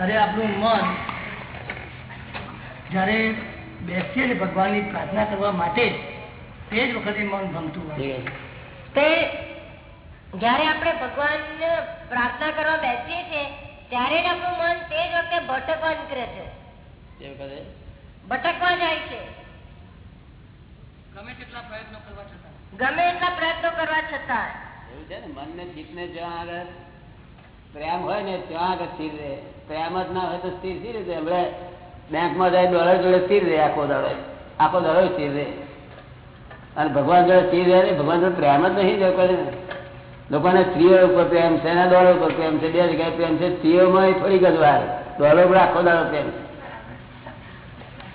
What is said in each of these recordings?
ત્યારે આપણું મન જ્યારે બેસીએ ને ભગવાનની પ્રાર્થના કરવા માટે તે જ વખતે મન ભમતું હોય. તે જયારે આપણે ભગવાન પ્રાર્થના કરવા બેસીએ છીએ ત્યારે આપણું મન તે જ વખતે ભટકવા નીકળે છે. તે વખતે? ભટકવા જાય છે. ગમે તેટલા પ્રયત્નો કરવા છતાં. ગમે એટલા પ્રયત્નો કરવા છતાં. એવું છે ને મન ને ચિત્ત ને જ્યાં આગળ પ્રેમ હોય ને ત્યાં આગળ સ્થિર રહે. પ્રેમ જ ના હોય તો સ્થિર સ્થિર રહે હમણાં બેંકમાં જાય ડોલર જોડે સ્થિર રહે આખો દાડો. આખો દાડો સ્થિર રહે. અને ભગવાન જોડે સ્થિર રહે ને ભગવાન જોડે પ્રેમ જ નહીં લોકોને લોકોને સ્ત્રીઓ ઉપર પ્રેમ છે એના ડોલર ઉપર પ્રેમ છે, બે જગ્યાએ પ્રેમ છે. સ્ત્રીઓમાં થોડી ગજવાર ડોલર ઉપર આખો દાડો પ્રેમ છે.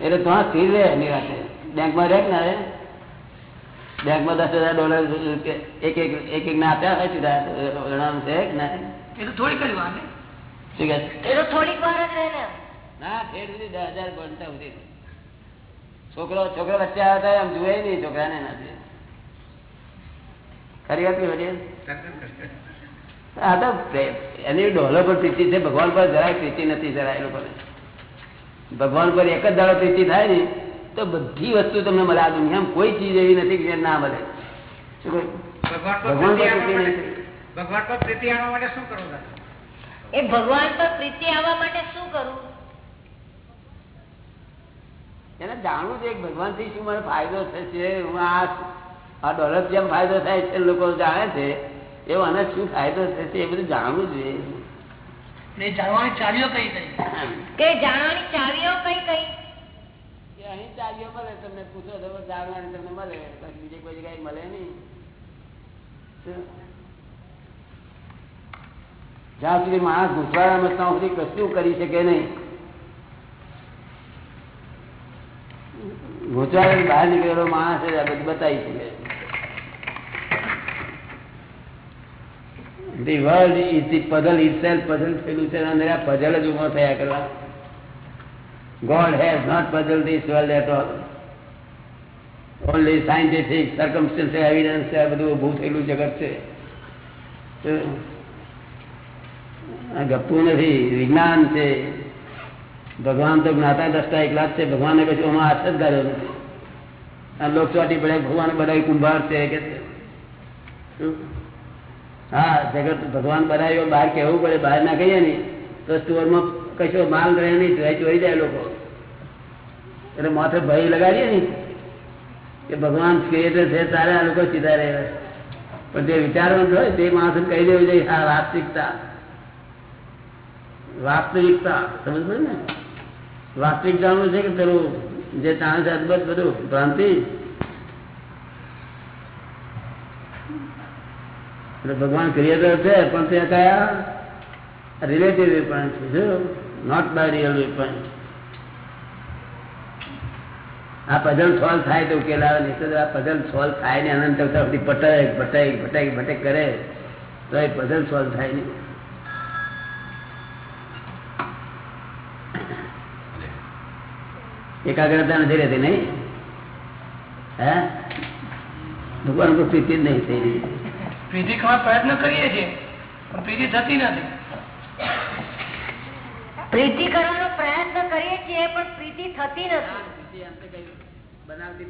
એટલે ત્યાં સ્થિર રહે નિરાશે બેંકમાં રહે ને બેંકમાં દસ હજાર ડોલર એક એક એક ના આપ્યા હોય સીધા. રણામ છે કે ના? એ તો થોડીક જ વાર ને. શું કહે એ તો થોડીક વાર જ રહે ના. ઠેર સુધી દસ હજાર બનતા સુધી. છોકરો છોકરો વચ્ચે આવતા આમ જુએ નહીં છોકરાને નથી. ખરી? તો એની ડોલો પર પ્રીતિ છે ભગવાન પર જરાય પ્રીતિ નથી જરાય એ લોકોને. ભગવાન પર એક જ દાડો પ્રીતિ થાય ને તો બધી વસ્તુ તમને મળે. આ દુનિયામાં કોઈ ચીજ એવી નથી કે ના મળે. શું ભગવાન ભગવાન પર પ્રીતિ ભગવાન પર પ્રીતિ આવવા માટે શું કરવું એ ભગવાન પર પ્રીતિ આવવા માટે શું કરવું એને જાણવું છે ભગવાનથી શું મને ફાયદો થશે હું આ આ ડોલર જેમ ફાયદો થાય છે લોકો જાણે છે એવો આને શું ફાયદો થશે એ બધું જાણવું જોઈએ. જાણવાની ચાવીઓ કઈ કઈ? કે જાણવાની ચાવીઓ કઈ કઈ? કે અહીં ચાવીઓ મળે તમને પૂછો તો જાણવાની તમને મળે બીજે કોઈ જગ્યાએ મળે નહીં. શું? જ્યાં સુધી માણસ ઘૂંસવાડામાં ત્યાં સુધી કશું કરી શકે નહીં ઘૂંચવાડાની બહાર નીકળેલો માણસ આ બધું બતાવી શકે is the puzzle itself, puzzle થયેલું છે અને આ puzzle જ ઊભો થયા કરવા has not puzzled this world at all. Only scientific, circumstantial evidence છે આ બધું ઊભું થયેલું જગત છે ગપ્પુ નથી, વિજ્ઞાન છે. ભગવાન તો જ્ઞાતા દસતા એકલા જ છે, ભગવાનને કશું આમાં હાથ જ ગાળ્યો નથી. આ લોક પડે, ભગવાન બધા કુંભાર છે, કે હા, જગત ભગવાન બનાવ્યો, બહાર કહેવું પડે, બહાર ના કહીએ ને, તો સ્ટોરમાં કશો માલ રહે નહીં, ચોરી જાય લોકો. એટલે માથે ભય લગાડીએ ને, કે ભગવાન ક્રિએટર છે તારે આ લોકો સીધા રહે પણ જે વિચારવાનું હોય, તે માણસ કહી દેવું જોઈએ, હા, વાસ્તવિકતા. વાસ્તવિકતા સમજ ને? વાસ્તવિક જાણવું છે કે પેલું જે છે અદભુત બધું, ભ્રાંતિ? એટલે ભગવાન ક્રિએટર છે, પણ તે કયા રિલેટિવ વેપન છે, જો? નોટ બાય રિયલ વેપન આ પઝલ સોલ્વ થાય તો ઉકેલ આવે, નહીં આ પઝલ સોલ્વ થાય ને અનંત સુધી પટાય પટાય ભટક ભટક કરે. તો એ પઝલ સોલ્વ થાય નહીં. એકાગ્રતા નથી રહેતી નહીં? હે? ભગવાન કોઈ પ્રીતિ જ નહીં થઈ રહી. પ્રીતિ ખાવા પ્રયત્ન કરીએ છીએ પણ પ્રીતિ થતી નથી. પ્રીતિ કરવાનો પ્રયત્ન કરીએ છીએ પણ પ્રીતિ થતી નથી. પ્રીતિ એમ તો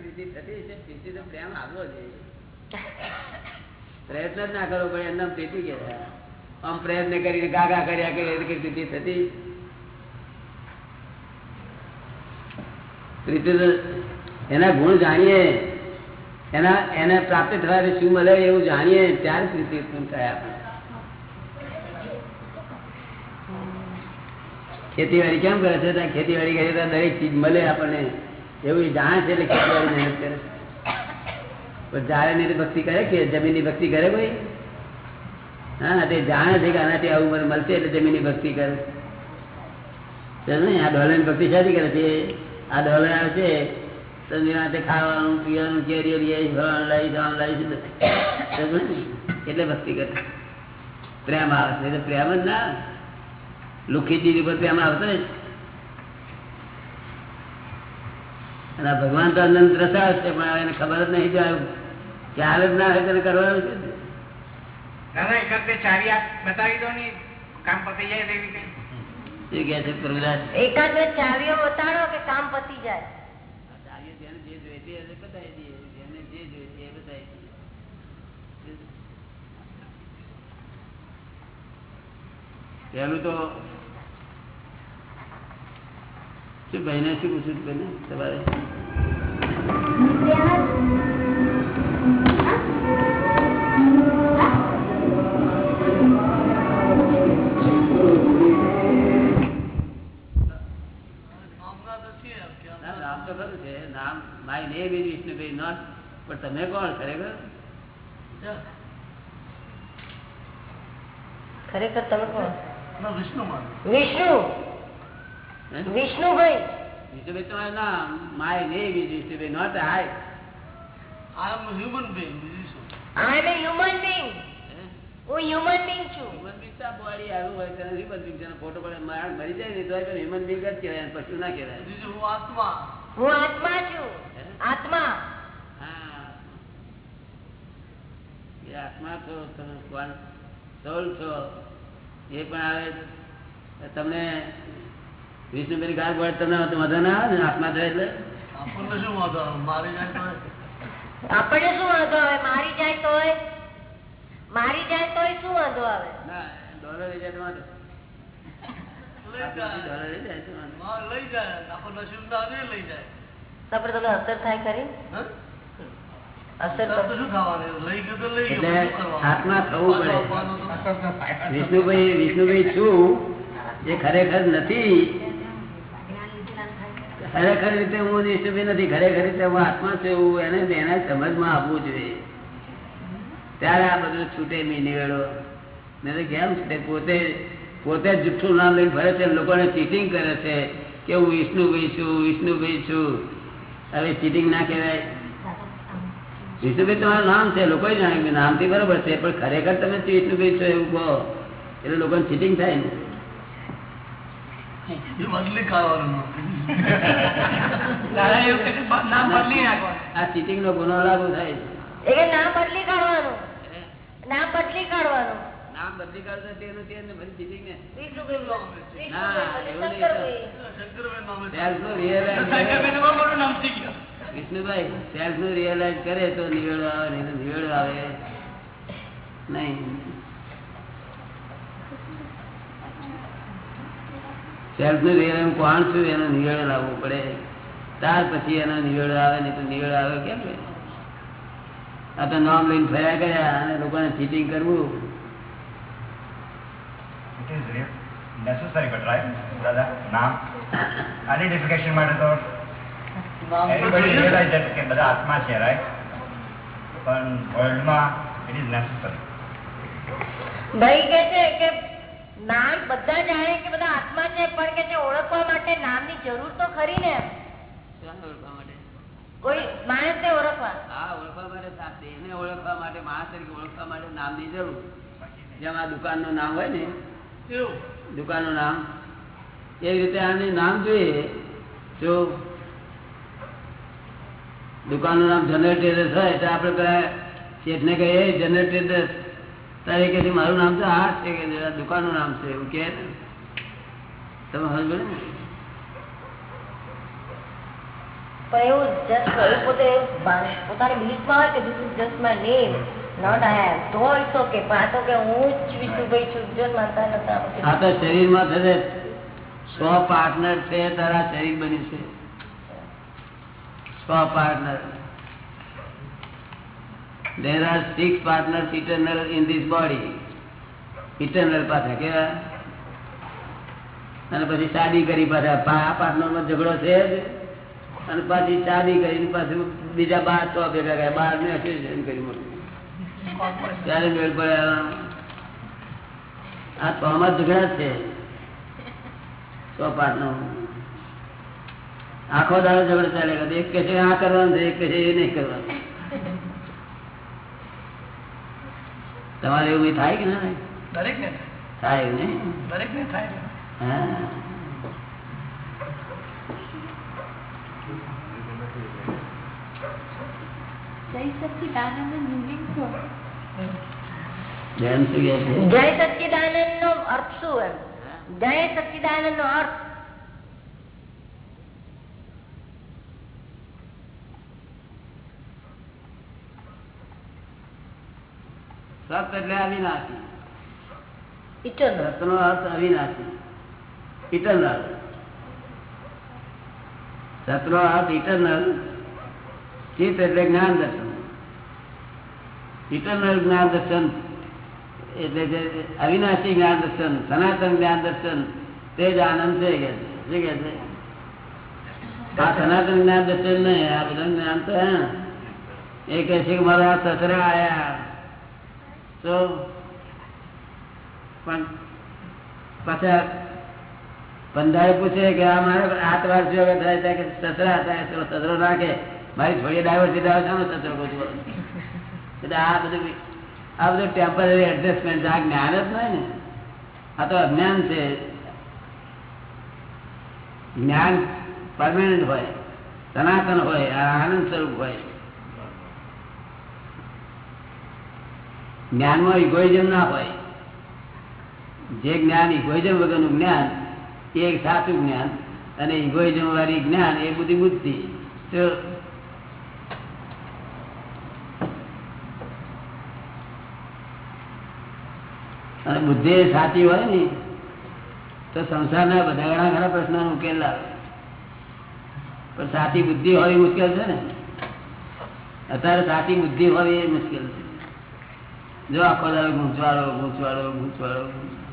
પ્રીતિ થતી છે? પ્રીતિ તો પ્રેમ આવવો જોઈએ પ્રયત્ન જ ના કરવો પડે એમના પ્રીતિ કે આમ પ્રયત્ન કરીને ગાગા કર્યા કે પ્રીતિ થતી? પ્રીતિ એના ગુણ જાણીએ, એના, એને પ્રાપ્ત થવાથી શું મળે એવું જાણીએ, ત્યારે પ્રીતિ ઉત્પન્ન થાય આપણે ખેતીવાડી કેમ કરે છે? ત્યાં ખેતીવાડી કરીએ તો દરેક ચીજ મળે આપણને. એવું જાણે છે એટલે ખેતીવાડી મહેનત કરે જાણે ની ભક્તિ કરે કે જમીનની ભક્તિ કરે કોઈ? હા તે જાણે છે કે આનાથી આવું મને મળશે એટલે જમીનની ભક્તિ કરે. ને આ ડોલરની ભક્તિ શાદી કરે છે? આ ડોલર આવશે તો નિરાંતે ખાવાનું, પીવાનું કેરીઓ લઈ ફળવાનું લઈ જવાનું, લઈ એટલે ભક્તિ કરે. પ્રેમ આવશે એટલે પ્રેમ જ ના લુખી ચીજ ઉપર પ્રેમ આવતો અને ભગવાન તો અનંત રસાળ છે, પણ એને ખબર જ નહીં જાય. ખ્યાલ જ ના હોય તેને કરવાનું છે? દાદા એક વખતે ચાવી આપ બતાવી દો ને, કામ પતી જાય એવી કઈ? એકાદ ચાવીઓ બતાડો કે કામ પતી જાય. પહેલું તો શું ભાઈને શું પૂછ્યું તમારે? નામ my name is Vishnubhai not પણ તમે કોણ? ખરેખર? ખરેખર તમે કોણ? વિષ્ણુ? વિષ્ણુ વિષ્ણુભાઈ? વિષ્ણુભાઈ તમારું નામ my name is Vishnubhai not hi. I am human being I am human being હું? હ્યુમન બીંગ છું. હ્યુમન બીંગ તો બોડી આવ્યું હોય તેને હ્યુમન બીંગ છે ફોટો પડે મરી જાય ને તો હ્યુમન બીંગ જ કહેવાય પશુ ના કહેવાય. હું આત્મા. હું આત્મા છું. આત્મા. હા એ આત્મા છો તમે કોણ સોલ છો. એ પણ આવે તમને વિષ્ણુભાઈ ગાર પડે તમને મજા ના આવે ને? આત્મા થાય એટલે? આપણને શું વાંધો મારી જાય તો આપણને શું વાંધો આવે? મારી જાય તો મારી જાય તો શું વાંધો આવે? ના ડોલર લઈ જાય તમારે લઈ જાય. ડોલર લઈ જાય આપણને એ લઈ જાય. તો તમને અસર થાય ખરી? અસર તો શું થવાનું? લઈ ગયું તો લઈ ગયું. એટલે શું કરવાનું? આત્મા થવું પડે. પાછો આપવાનો તો- વિષ્ણુભાઈ વિષ્ણુભાઈ છું જે ખરેખર નથી. ખરેખર રીતે હું વિષ્ણુભાઈ નથી. ખરેખર રીતે હું આત્મા છું એવું એને એને સમજમાં આપવું જોઈએ ત્યારે આ બધું છૂટે મી નિવેડો. નહીં તો કેમ છૂટે? પોતે પોતે જુઠ્ઠું નામ લઈને ફરે છે લોકોને ચીટિંગ કરે છે કે હું વિષ્ણુભાઈ છું વિષ્ણુભાઈ છું. હવે ચીટિંગ ના કહેવાય. વિષ્ણુભાઈ તમારું નામ છે લોકો જાણે કે નામથી બરોબર છે પણ ખરેખર તમે વિષ્ણુભાઈ છો એવું કહો એટલે લોકોને ચીટિંગ થાય ને. એ બદલી કાઢવાનું આ ચીટિંગ નો ગુનો લાગુ થાય નામ બદલી કાઢવાનું. નામ બદલી કાઢવાનું. નામ બદલી કાઢો તેનું તે મારી બધી ને. વિષ્ણુભાઈ ના, એવું નહીં. શંકરભાઈ. શંકરભાઈ સેલ્ફનું રિયલાઇઝ શંકરભાઈનું બહુ મોટું નામ થઈ ગયું. વિષ્ણુભાઈ સેલ્ફનું રિયલાઇઝ કરે તો નિવેડો આવે નહીં તો નિવેડો આવે. નહીં. સેલ્ફનું રિયલાઇઝ કોણ છું એનો નિવેડો લાવવો પડે. ત્યાર પછી એનો નિવેડો આવે નહીં તો નિવેડો આવે કેમ આ તો નામ લઈને ફર્યા કર્યા અને લોકોને ચીટિંગ કરવું. It is re- necessary, but right, દાદા નામ આઈડેન્ટિફિકેશન માટે તો નામ તો everybody જોઈએ. realize કે બધા આત્મા છે રાઈટ પણ વર્લ્ડમાં ઇટ ઇઝ નેસેસરી ભાઈ કે છે કે નામ બધા જાણે કે બધા આત્મા છે પણ કે છે ઓળખવા માટે નામની જરૂર તો ખરી ને ઓળખવા માટે. કોઈ માણસ ને ઓળખવા? હા ઓળખવા માટે દેહ ને ઓળખવા માટે માણસ તરીકે ઓળખવા માટે નામની જરૂર. જેમ આ દુકાનનું નામ હોય ને. દુકાનનું નામ? એવી રીતે આને નામ જોઈએ. જો દુકાનનું નામ જનરલ ટ્રેડર્સ હોય તો આપણે પેલા શેઠને કહીએ જનરલ ટ્રેડર્સ તારે કે છે, મારું નામ તો આ છે કે દુકાનનું નામ છે. એવું કે ને. તમે સમજ ને? પણ એવું જસ્ટ પોતે પોતાની બિલીફમાં હોય કે this is just my name partner છે તારા શરીર બની છે. So partner six partners eternal in this body eternal પાછા કેવા? અને પછી શાદી કરી પાછા. આ આ પાર્ટનરમાં ઝઘડો છે જ. અને પાછી શાદી કરીને પાછું બીજા બાર સો ભેગા ગયા બાર ને એસોસિએશન કરી મોટું ત્યારે મેળ પડ્યા આ તો આમાં ઝઘડા છે. સો નો આખો દાડો ઝઘડો ચાલે એક કે છે આ કરવાનું છે એક કે છે એ નહીં કરવાનું. તમારે એવું થાય કે ના? દરેક ને થાય. નહીં? દરેક ને થાય. હા બેન શું કહે છે જય સચ્ચિદાનંદ નો અર્થ શું એમ? જય સચ્ચિદાનંદ નો અર્થ? સત એટલે અવિનાશી. ઇટરનલ સતનો અર્થ અવિનાશી. ઇટરનલ. સતનો અર્થ ઇટરનલ. ચિત્ત એટલે જ્ઞાન દર્શન. ઇટરનલ જ્ઞાન દર્શન એટલે જે અવિનાશી જ્ઞાન દર્શન સનાતન જ્ઞાન દર્શન તે જ આનંદ છે કે છે. શું કે છે? આ સનાતન જ્ઞાન દર્શન નહીં, આ બધા જ્ઞાન તો હે. એ કહે છે કે મારા સસરા આયા. તો પણ પાછા બંધાએ પૂછે કે આ મારે આઠ વાર જો થાય? છે કે સસરા હતા તો સસરો નાખે. મારી છોડી ડાયવર સીધા શાનો સસરો કહું એટલે આ બધું આ બધું ટેમ્પરરી એડજસ્ટમેન્ટ આ જ્ઞાન જ નહીં ને. આ તો અજ્ઞાન છે. જ્ઞાન પરમાનન્ટ હોય, સનાતન હોય આનંદ સ્વરૂપ હોય. જ્ઞાનમાં ઇગોઇઝમ ના હોય. જે જ્ઞાન ઇગોઇઝમ વગરનું જ્ઞાન, એ સાચું જ્ઞાન અને ઇગોઇઝમ વાળી જ્ઞાન એ બુદ્ધિ. બુદ્ધિ અને બુદ્ધિ સાચી હોય ને, તો સંસારના બધા ઘણા ઘણા પ્રશ્નો ઉકેલ લાવે. પણ સાચી બુદ્ધિ હોવી મુશ્કેલ છે ને? અત્યારે સાચી બુદ્ધિ હોવી એ મુશ્કેલ છે. જો આખો દાડો ગૂંચવાડો ગૂંચવાડો ગૂંચવાડો.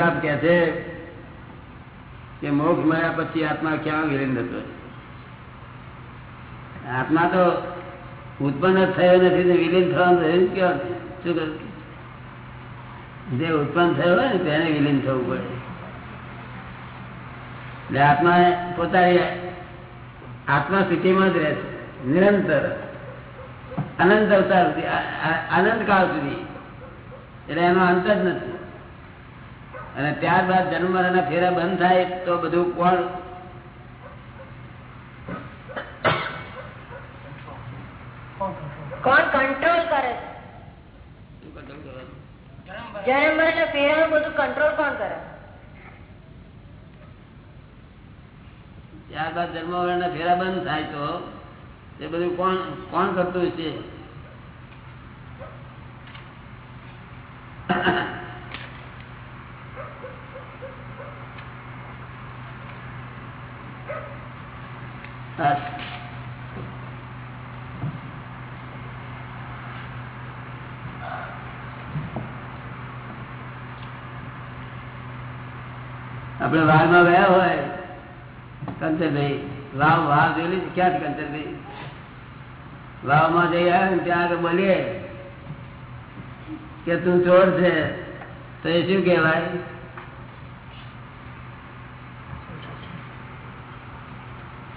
નતાબ કે છે કે મોક્ષ મળ્યા પછી આત્મા ક્યાં વિલીન થતો આત્મા તો ઉત્પન્ન થયો નથી ને વિલીન થવાનું રહ્યું ક્યાં શું કરું જે ઉત્પન્ન થયો હોય ને તેને વિલીન થવું પડે. એટલે આત્મા પોતાની આત્મા સ્થિતિમાં જ રહે છે. નિરંતર. અનંત અવતાર સુધી, આ- આ- કાળ સુધી. એટલે એનો અંત જ નથી. અને ત્યારબાદ જન્મ મરણના ફેરા બંધ થાય તો બધું કોણ? કોણ કંટ્રોલ કરે? જન્મ મરણ ફેરાનું બધું કંટ્રોલ કોણ કરે? ત્યારબાદ જન્મ મરણના ફેરા બંધ થાય તો તે બધું કોણ કોણ કરતું છે હા. આપણે વારમાં ગયા હોય કંચરભાઈ વાવ વાવ જોયેલી? ક્યાં છે કંચરભાઈ વાવમાં જઈ આવે ને ત્યાં આગળ બોલીએ કે તું ચોર છે. તો એ શું કહેવાય?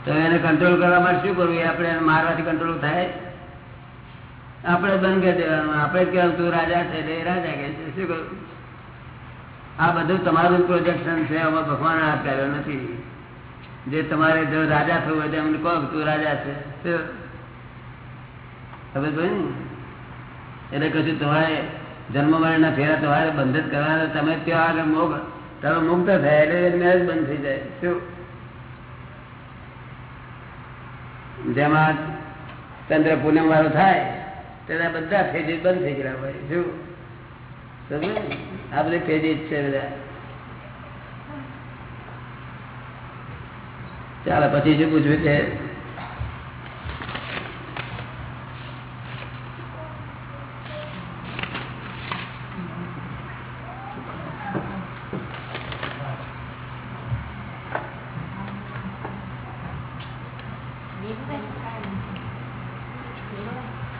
તો એને કંટ્રોલ કરવા માટે શું કરવું? આપણે એને મારવાથી કંટ્રોલ થાય? આપણે બંધ કરી દેવાનું. આપણે જ કહેવાનું, તું રાજા છે એટલે રાજા કહે છે શું કરવું? આ બધું તમારું પ્રોજેક્શન છે આમાં ભગવાન હાથ કર્યો નથી. જે તમારે જો રાજા થવું હોય એમને કહો તું રાજા છે. હવે ને? એટલે કશું તમારે જન્મ મરણના ફેરા તમારે બંધ જ કરવાના. તમે ત્યાં આગળ મોગ તમે મુક્ત થાય એટલે મેરેજ બંધ થઈ જાય. શું જેમાં ચંદ્ર પૂનમ વાળો થાય તેના બધા ફેજીસ બંધ થઈ ગયા હોય. શું? સમજ્યું ને? આ બધી ફેજીસ છે બધા. ચાલો પછી શું પૂછવું છે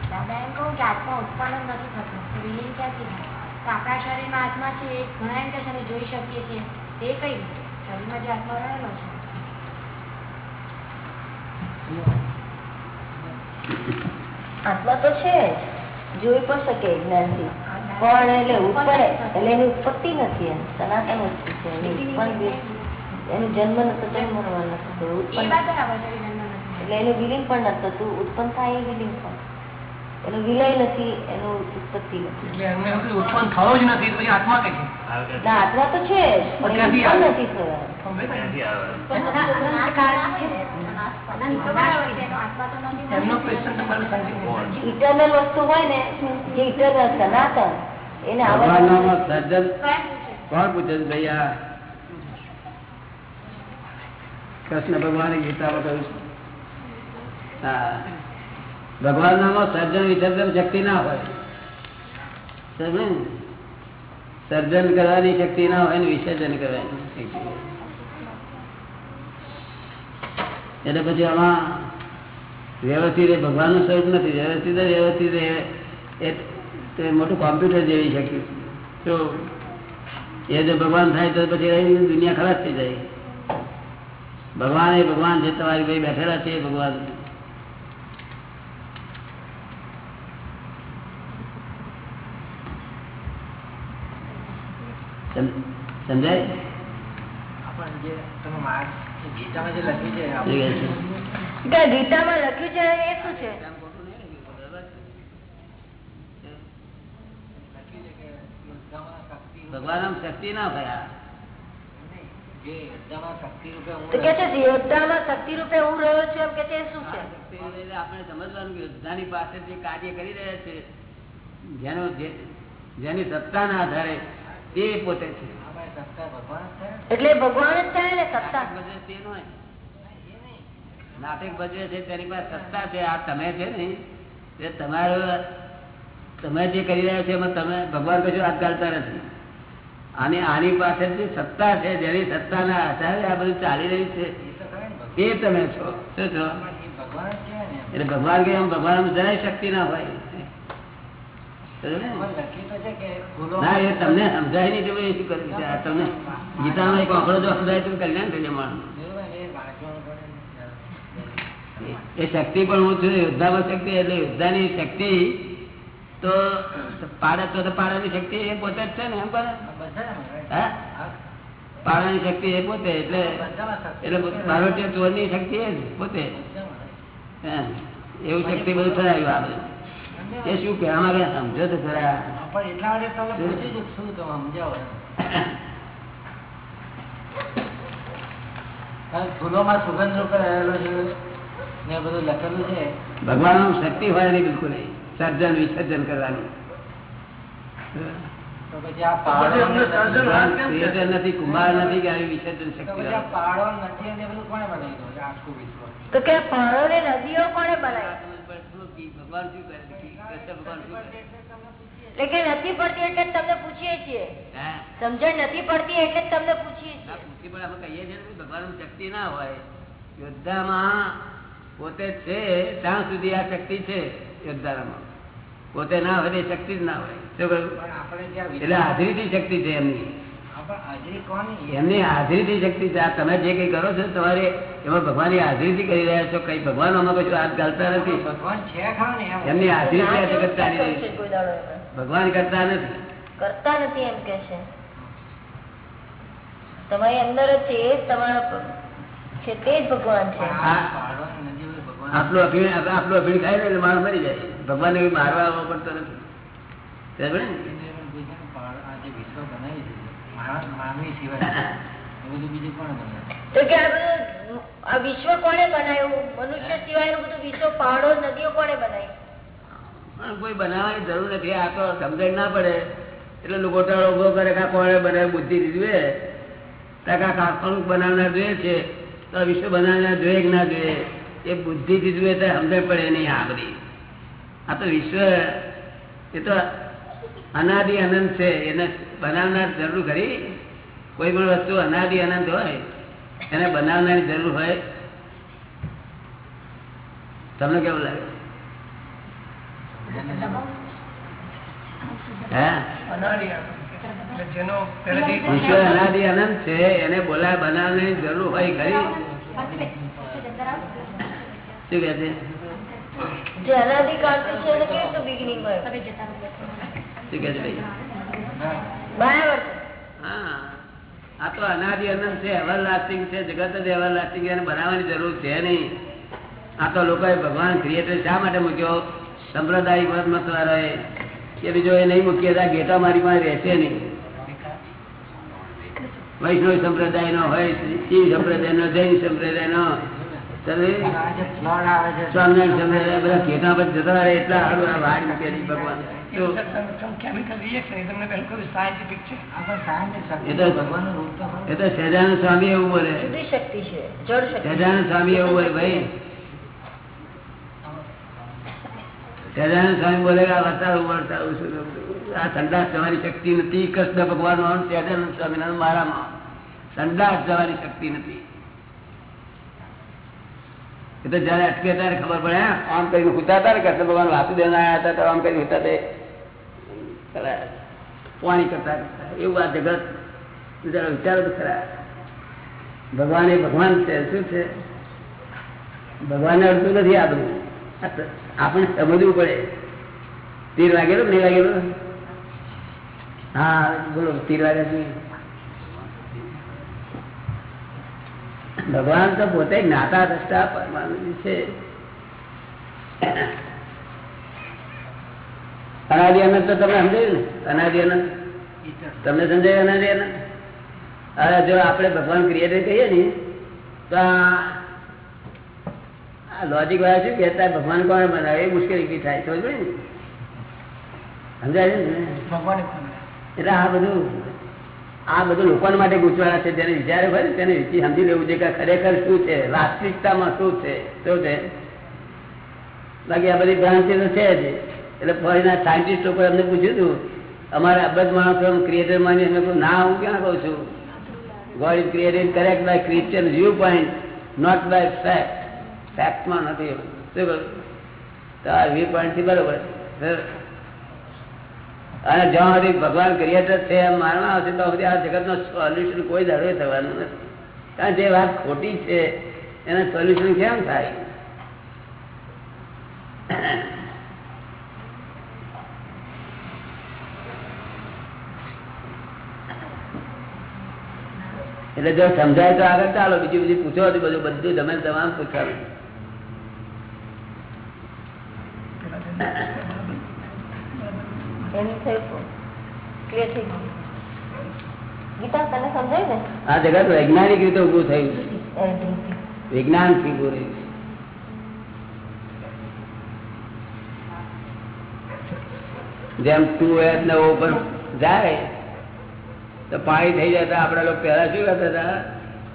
દાદા એમ કહું કે આત્મા ઉત્પન્ન જ નથી થતો તો વિલીન ક્યાંથી થાય તો આપણા શરીરમાં આત્મા છે એ ઘણા એમ કે છે અમે જોઈ શકીએ છીએ તે કઈ રીતે શરીરમાં જે આત્મા રહેલો છે આત્મા તો છે જ જોઈ પણ શકે જ્ઞાનથી પણ એટલે ઉત્પન્ન એટલે એની ઉત્પત્તિ નથી એમ સનાતન વસ્તુ છે એની ઉત્પન્ન એનું જન્મ નતો જન્મ નથી થયો. ઉત્પન્ન. એટલે એનું વિલીન પણ નતું ઉત્પન્ન થાય એ વિલીન પણ. એનું વિલય નથી એનું ઉત્પત્તિ નથી. એટલે એમને એવું કીધું, ઉત્પન્ન થયો જ નથી તો પછી આત્મા કઈ છે? ના આત્મા તો છે? ઉત્પન્ન નથી થયો. તો તો ઇટરનલ વસ્તુ હોય ને જે ઇટરનલ સનાતન સર્જન કોણ પૂછે? છે ભાઈ કૃષ્ણ ભગવાને ગીતામાં કહ્યું છે. હા. ભગવાન નામાં સર્જન વિસર્જન શક્તિ ના હોય. સર્જન કરવાની શક્તિ ના હોય ને વિસર્જન કરવાની શક્તિ એટલે પછી આમાં વ્યવસ્થિત ભગવાનનું સ્વરૂપ નથી. વ્યવસ્થિત વ્યવસ્થિત તો એ મોટું કોમ્પ્યુટર જેવી શક્યું તો એ જો ભગવાન થાય તો પછી દુનિયા ખરાબ થઈ જાય. ભગવાન એ ભગવાન છે તમારી ભાઈ બેઠેલા છે ભગવાન. સમજાય? આપણે જે તમે માર્ગ ગીતામાં જે લખ્યું છે શું કહે છે? કે ગીતામાં લખ્યું છે એ શું છે ભગવાન આમ શક્તિ ના હોય આ. જે યોદ્ધામાં શક્તિ રૂપે હું તો કે છે યોદ્ધામાં શક્તિ રૂપે હું રહ્યો છું એમ કે છે એ આમ છે શક્તિ એટલે આપણે સમજવાનું યોદ્ધાની પાસે જે કાર્ય કરી રહ્યા છે જેનો જેની સત્તાના આધારે તે પોતે છે. આપણે સત્તા ભગવાન છે? એટલે ભગવાન જ થાય ને સત્તા? નાટક ભજવે તે નો નાટક ભજવે છે તેની પાસે સત્તા છે આ તમે છે ને? તે તમારો તમે જે કરી રહ્યા છો એમાં તમે ભગવાન કશું હાથ ગાળતા નથી. અને આની પાસે જે સત્તા છે, જેની સત્તાના આધારે આ બધું ચાલી રહ્યું છે, એ ને તમે છો શું છો ને. એટલે ભગવાન કે એમ ભગવાન જરાય શક્તિ ના હોય ને? તો ના કલ્યાણ માણસ એ ને. શક્તિ પણ હું છું, યોદ્ધામાં શક્તિ એટલે યોદ્ધાની શક્તિ તો પાડે તો પાડાની શક્તિ એ પોતે જ છે ને, એમ કરે પાડાની શક્તિ એ પોતે એટલે. એટલે બારોટિયા ચોરની શક્તિ એ પોતે. એવું શક્તિ બધું થયું આ એ શું કે અમારે સમજો તો ખરા. પણ એટલા માટે શું તમે સમજાવો ફૂલોમાં સુગંધ રૂપે રહેલો છે? ને બધું લખેલું છે? ભગવાન શક્તિ હોય નહીં બિલકુલ નહીં. સર્જન વિસર્જન કરવાની. નથી. કુમાર નથી કે આવી વિસર્જન શક્તિ પછી આ વાળો. પહાડો નથી અને બધું કોણે બનાવી આખું વિશ્વ. તો કે પહાડો ને નદીઓ કોને બનાવી? ભગવાન શું કરે ભગવાન શું કરે એટલે નથી પડતી એટલે તમને પૂછીએ છીએ. સમજણ નથી પડતી એટલે તમને પૂછીએ છીએ. પૂછી પણ કહીએ છીએ ભગવાન શક્તિ ના હોય. યોદ્ધામાં પોતે છે ત્યાં સુધી આ શક્તિ છે યોદ્ધામાં પોતે ના હોય એ શક્તિ જ ના હોય. એટલે હાજરીથી શક્તિ છે એમની. હાજરી એમની હાજરીથી શક્તિ છે. આ તમે જે કઈ કરો છો તમારે એમાં ભગવાનની હાજરીથી કરી રહ્યા છો. કઈ ભગવાન આમાં કશું હાથ ગાલતા નથી. ભગવાન છે એમની ના જગત ચાલી છે? ભગવાન કરતા નથી. કરતા નથી એમ કે છે. તમારી અંદર જ છે એ જ તમારા છે તે જ ભગવાન છે. આટલું અભિણ આટલું અભિણ ખાય ને એટલે માણસ મરી જાય. ભગવાનને એવી મારવા આવવો પડતો નથી. કોઈ આ તો કે બનાવવાની જરૂર નથી. આ તો સમજણ ના પડે. એટલે લોકો ગોટાળો ઊભો કરે કા કોને કોણે બનાવે બુદ્ધિ દીધું ટકા કાલ્પનિક બનાવનાર જોઈએ છે. તો આ વિશ્વ બનાવનાર જોઈએ કે ના જોઈએ એ બુદ્ધિ દીધું એ તો સમજણ પડે નહીં આ બધી. આ તો વિશ્વ એ તો અનાદિ અનંત છે એને બનાવનાર જરૂર ખરી કોઈ પણ વસ્તુ અનાદિ અનંત હોય એને બનાવનારની જરૂર હોય તમને કેવું લાગે હે અનાદિ એટલે જેનો પહેલેથી વિશ્વ અનાદિ અનંત છે એને બોલા બનાવવાની જરૂર હોય ખરી શું કે છે જે અનાધિકાળથી છે એને કેવી રીતે બિગિનિંગ હોય તમે જતા શું કહે છે ભાઈ? બરાબર હા. આ તો અનાદિ અનંત છે એવર લાસ્ટિંગ છે જગત જ એવર લાસ્ટિંગ એને બનાવવાની જરૂર છે નહીં. આ તો લોકોએ ભગવાન ક્રિએટર શા માટે મૂક્યો? સંપ્રદાયિક મત મતવાળાએ કે બીજો એ નહીં મૂકીએ તો ગેટા મારી પાસે રહેશે નહીં. વૈષ્ણવ સંપ્રદાય નો હોય શિવ સંપ્રદાય નો જૈન સંપ્રદાય સ્વામી એવું બોલે. જુદી શક્તિ છે જળ શક્તિ. સહેજાનંદ સ્વામી એવું બોલે ભાઈ. સહેજાનંદ સ્વામી બોલે આ વર્તાવું વર્તાવું આ સંદાસ જવાની શક્તિ નથી કૃષ્ણ ભગવાન સજાનંદ સ્વામી ના મારામાં. સંદાસ જવાની શક્તિ નથી. એ તો જયારે અટકે ત્યારે ખબર પડે આમ કરીને હુતા હતા ને, કૃષ્ણ ભગવાન વાસુદેવ આવ્યા હતા, તો આમ કરીને હુતા તે. પાણી કરતા એવું આ જગત. જરા વિચારો તો ખરા. ભગવાન એ ભગવાન છે, શું છે? ભગવાનને અડતું નથી આ બધું આપણે સમજવું પડે. તીર વાગેલો નહીં વાગેલો હા, બોલો, તીર વાગે છે ભગવાન તો પોતે જ્ઞાતા દ્રષ્ટા પરમાનંદ છે. અનાદિ અનંત તો તમે સમજાયું ને? અનાદિ અનંત. તમને સમજાયું અનાદિ અનંત? હવે જો આપણે ભગવાન ક્રિએટર કહીએ ને તો આ લોજિક વાળા શું કહેતા? ભગવાન કોણ બનાવે એ મુશ્કેલી ઊભી થાય સમજ ને? સમજાય છે ને? ભગવાન એટલે આ બધું આ બધું લોકો માટે ગૂંચવાના છે, જેને વિચારે હોય તેને વિચી સમજી લેવું છે કે ખરેખર શું છે, વાસ્તવિકતામાં શું છે શું છે? બાકી આ બધી ભ્રાંતિ તો છે જ. એટલે ફોરીના સાયન્ટિસ્ટ લોકો એમને પૂછ્યું હતું, અમારા અબધ માણસો ક્રિએટર માની એમને કહું ના, હું ક્યાં કહું છું? God is created correct by Christian view point not by fact ફેક્ટમાં નથી. શું કહ્યું? તો આ વ્યૂ પોઈન્ટથી બરોબર. છે અને જ્યાં સુધી ભગવાન ક્રિએટર છે એમ માનવા આવશે તો સુધી આ જગતનો સોલ્યુશન કોઈ દાડવે થવાનું નથી. કારણ જે વાત ખોટી છે, એના સોલ્યુશન કેમ થાય? એટલે જો સમજાય તો આગળ ચાલો, બીજું બીજું પૂછો તો બધું બધું તમે તમામ પૂછવાનું એનું થયું ક્લિયર થઈ ગયું. ગીતા તને સમજાય ને? આ જગત વૈજ્ઞાનિક રીતે ઉભું થયું છે. વિજ્ઞાનથી ઉભું રહ્યું જેમ ટુ એચ ને ઓ જાય તો પાણી થઈ જતા આપડા લોકો પહેલા શું કરતા હતા?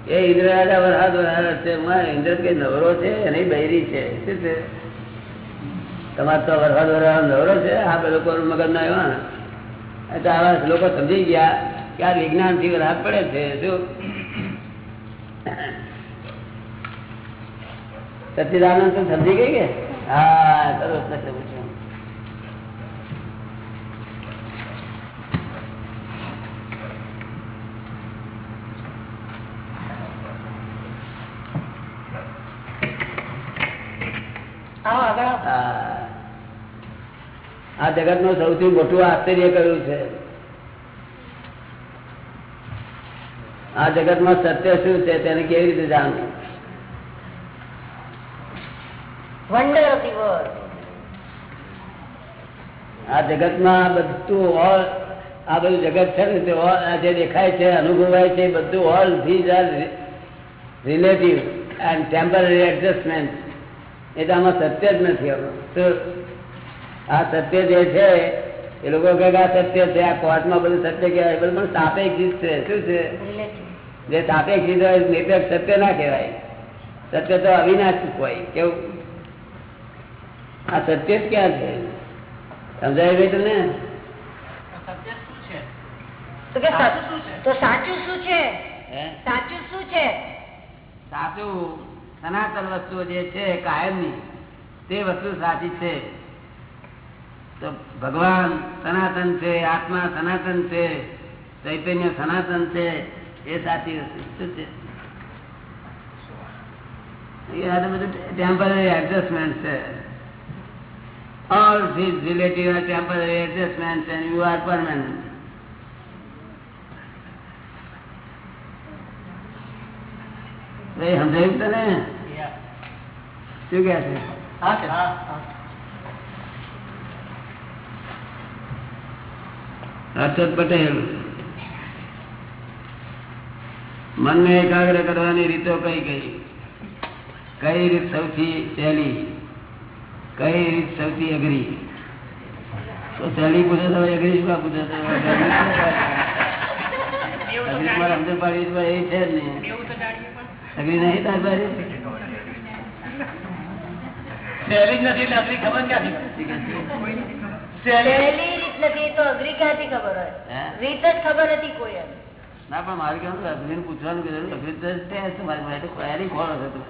એ ઇન્દ્ર રાજા વરસાદ વરસાદ છે ઇન્દ્ર કઈ નવરો છે એની બૈરી છે. શું છે? તમારે તો વરસાદ વરસાદ નવરો છે આ લોકો મગજ ના આવ્યા ને. તો આવા લોકો સમજી ગયા કે આ વિજ્ઞાનથી વરસાદ પડે છે, શું? સચિદાનંદ સમજી ગઈ કે? હા, સરસ લખે પૂછ્યું આવો આગળ આવો. હા. આ જગતનું સૌથી મોટું આશ્ચર્ય કયું છે? આ જગતમાં સત્ય શું છે તેને કેવી રીતે જાણવું? આ જગતમાં જગતમાં બધું ઓલ આ બધું જગત છે ને તે જે દેખાય છે અનુભવાય છે બધું all these are relative and temporary adjustment એ તો આમાં સત્ય જ નથી તો આ સત્ય જે છે એ લોકો કે આ સત્ય છે આ કોર્ટમાં બધું સત્ય કહેવાય. બધું પણ સાપેક્ષિત છે. શું છે? જે જે જીત હોય નિરપેક્ષ સત્ય ના કહેવાય. સત્ય તો અવિનાશી હોય. કેવું? આ સત્ય જ ક્યાં છે? સમજાય ગઈ તમને? તો કે સાચું તો સાચું શું છે? સાચું શું છે? સાચું સનાતન વસ્તુ જે છે કાયમની તે વસ્તુ સાચી છે. તો ભગવાન સનાતન છે આત્મા સનાતન છે ચૈતન્ય સનાતન છે એ સાચી વસ્તુ. શું છે? ટેમ્પરરી એડજસ્ટમેન્ટ છે. All these relative are temporary adjustments and you are સમજાયું તને? શું કે છે? હા છે હા હા હર્ષદ પટેલ મનને એકાગ્ર કરવાની રીતો કઈ કઈ? કઈ રીત સૌથી પહેલી? કઈ રીત સૌથી અઘરી? તો પહેલી પૂછે તો અઘરી શું પૂછે અઘરી મારે એ છે જ નહીં અઘરી નહીં તાર પાસે? સહેલી જ નથી ખબર ક્યાંથી? સહેલી રીત નથી તો અઘરી ક્યાંથી ખબર હોય? હે? રીત જ ખબર હતી કોઈ એમ. ના પણ મારે કેવું અઘરીને પૂછવાનું કે અઘરી તો છે જ તમારી પાસે એટલે ખોયારી ખોળો છો તમે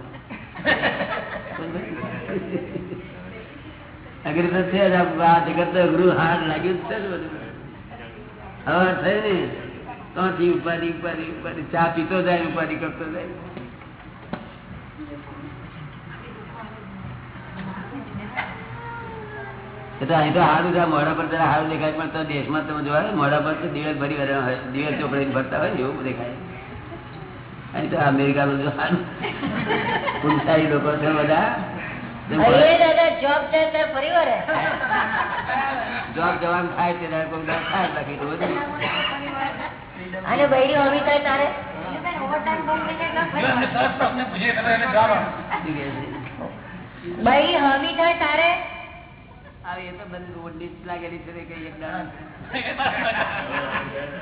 અઘરી તો છે જ આ આ જગત તો અઘરું હાથ લાગ્યું જ છે જ બધું. હવે થઈ ને ત્યાંથી ઉપાધિ ઉપાધિ ઉપાધિ ચા પીતો જાય ઉપાધિ કરતો જાય. એ તો અહીં તો સારું છે મોડા પર જરા સારું દેખાય પણ તો દેશમાં તમે જોવા ને મોઢા પર તો દિવેલ ભરી ભરેલા હોય દિવેલ ચોપડી ભરતા હોય ને એવું દેખાય. અહીં તો અમેરિકાનું જો સારું લોકો છે બધા. જોબ જવાનું તે બાકી તો અને બૈરી હોવી તારે? બૈરી હોવી થાય તારે. હવે એ તો બધી રોડની જ લાગેલી છે કઈ એક દાડો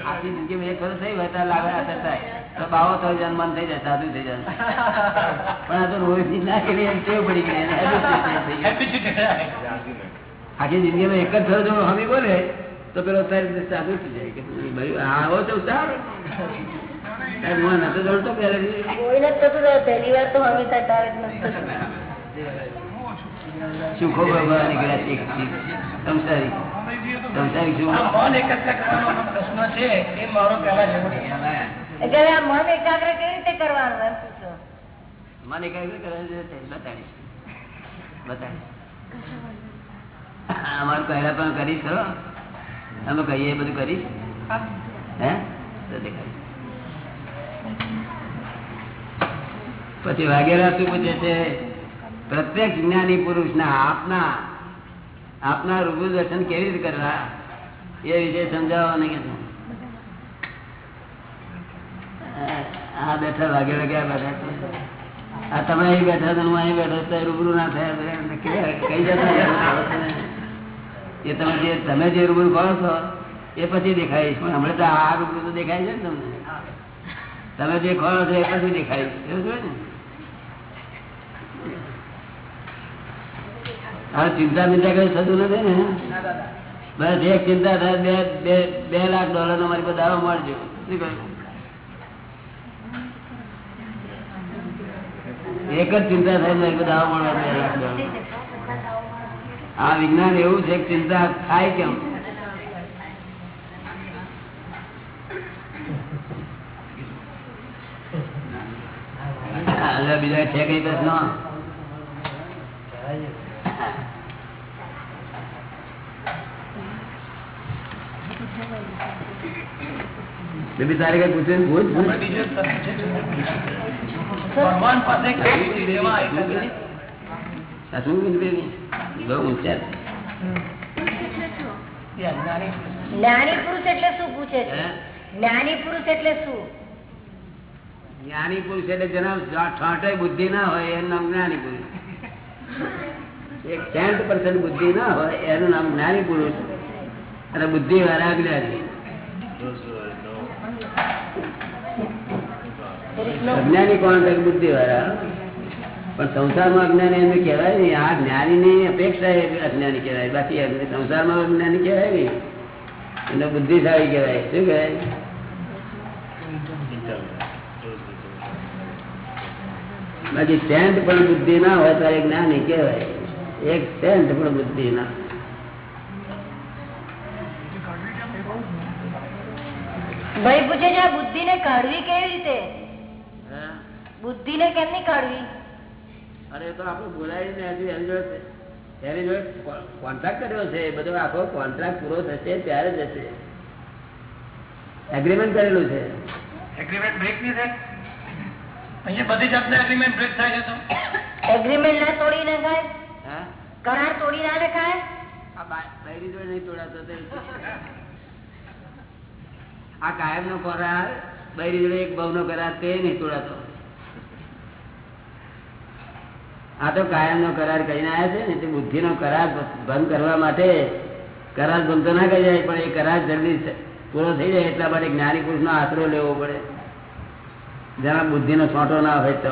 આખી જિંદગી એક વર્ષ થઈ હોય લાગે આ થાય તો બાવો તો જન્મન થઈ જાય સાધુ થઈ જાય પણ આ તો રોજની નાખેલી એમ ટેવ પડી ગઈ એને habituate થઈ ગઈ. Habituated થાય. આખી જિંદગીમાં એક જ થયો જો હમી બોલે તો પેલો તારી સાધુ થઈ જાય કે ભાઈ આવો તો ઉતાર તારે હું નતો જોડતો પહેલેથી. પહેલી વાર તો હમી તારે. સુખો ભગવાન નીકળ્યા છે સંસારી સંસારી શું? આ મન એકત્ર કરવાનો પ્રશ્ન છે એ મારો પહેલા જેવો છે. એટલે આ મન એકાગ્ર કેવી રીતે કરવાનું એમ પૂછો. મન એકાગ્ર કરવાનું છે બતાડીશ. બતાડીશ. અમારું પહેલા પણ કરીશ ખરો અમે કહીએ એ બધું કરીશ. હે. તો દેખાડીશ પછી વાઘેલા શું પૂછે છે? પ્રત્યેક જ્ઞાની પુરુષ ના આપના આપના રૂબરૂ દર્શન કેવી રીતે કરવા? એ વિશે સમજાવવા નહીં? આ બેઠા, વાગે ક્યાં બેઠા આ તમે અહીં બેઠા છો હું અહીં બેઠો તો રૂબરૂ ના થયા તો કઈ જતા એ તમે જે તમે જે રૂબરૂ કહો છો, એ પછી દેખાય પણ હમણાં તો આ રૂબરૂ તો દેખાય છે ને તમને? તમે જે ખોળો છો, એ પછી દેખાય એવું છે ને? હવે ચિંતા બિંતા કઈ થતું નથી ને? બસ એક ચિંતા થાય બે બે બે લાખ ડોલર નો મારી પાસે દાવો મળજો. એક જ ચિંતા થાય મારી પાસે દાવો મળવા બે લાખ ડોલર આ વિજ્ઞાન એવું છે ચિંતા થાય કેમ? બીજા છે કઈ પ્રશ્નો? બેબી તારે કઈ? પૂછ. ભગવાન પાસે શું બહુ ઊંચા પુરુષ. જ્ઞાની પુરુષ એટલે શું પૂછે છે? જ્ઞાની પુરુષ એટલે શું? જ્ઞાની પુરુષ એટલે જેના ઠાંઠે બુદ્ધિ ના હોય એનું નામ જ્ઞાની પુરુષ. એક સેન્ટ પર્સન્ટ બુદ્ધિ ના હોય એનું નામ જ્ઞાની પુરુષ. અને બુદ્ધિ વાળા અજ્ઞાની અજ્ઞાની કોણ કરે બુદ્ધિ વાળા પણ સંસારમાં અજ્ઞાની એમને કહેવાય નહીં. આ જ્ઞાની ની અપેક્ષા અજ્ઞાની કહેવાય. બાકી સંસારમાં અજ્ઞાની કહેવાય નહીં. એને બુદ્ધિશાળી કહેવાય. શું કહેવાય? બાકી સેન્ટ પણ બુદ્ધિ ના હોય ત્યારે જ્ઞાની કહેવાય. એક સેન્ટ પણ બુદ્ધિ ના. ભાઈ પૂછે છે આ બુદ્ધિ ને કાઢવી કેવી રીતે? બુદ્ધિ ને કેમની કાઢવી? અરે તો આપણે બોલાવીને હજુ એની જોડે એની જોડે કોન્ટ્રાક્ટ કર્યો છે બધો આખો કોન્ટ્રાક્ટ પૂરો થશે ત્યારે જશે. એગ્રીમેન્ટ કરેલું છે. એગ્રીમેન્ટ બ્રેક નહીં થાય અહીંયા બધી જાતના એગ્રીમેન્ટ બ્રેક થાય છે તો. એગ્રીમેન્ટ ના તોડી નખાય હા? કરાર તોડી ના નખાય આ બા- બૈરી જોડે નહીં તોડાતો તે. આ કાયમ નો કરાર બૈરી જોડે એક ભાવ નો કરાર તે નહીં તોડાતો આ તો કાયમ નો કરાર કહીને આવ્યા છે ને, તે બુદ્ધિ નો કરાર ભંગ કરવા માટે કરાર ભંગ તો ના કરી જાય પણ એ કરાર જલ્દી પૂરો થઈ જાય એટલા માટે જ્ઞાની પુરુષ નો આશરો લેવો પડે. જેના બુદ્ધિ નો છોટો ના હોય તો.